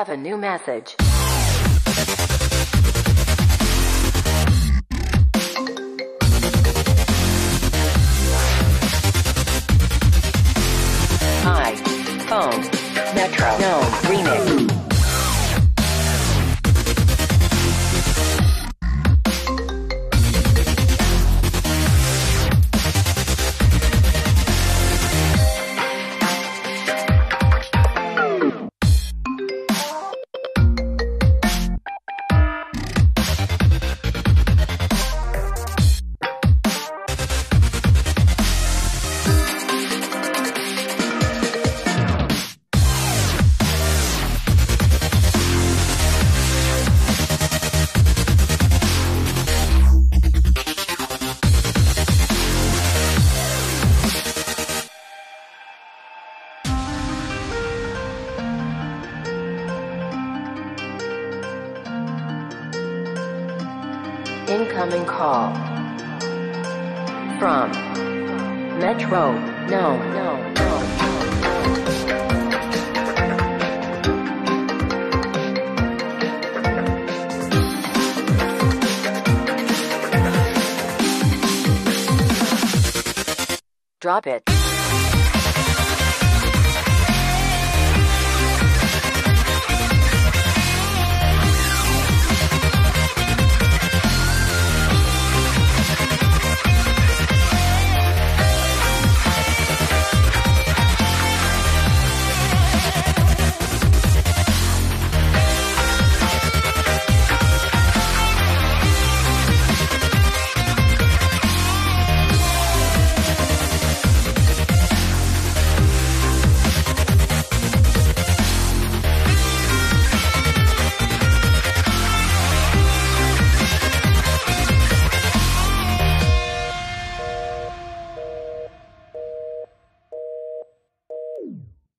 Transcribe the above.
have a new message. Hi. Phone. Metro. No. Remix. Incoming call. From Metro. No, no, no. Drop it.